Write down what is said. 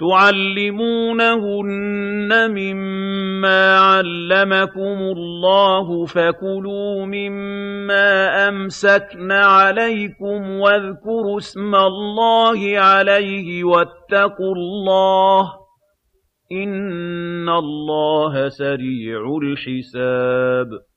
تُعَلِّمُونَهُنَّ مِمَّا عَلَّمَكُمُ اللَّهُ فَكُلُوا مِمَّا أَمْسَكْنَ عَلَيْكُمْ وَاذْكُرُوا اسْمَ اللَّهِ عَلَيْهِ وَاتَّقُوا اللَّهَ ۚ إِنَّ اللَّهَ سَرِيعُ الْحِسَابِ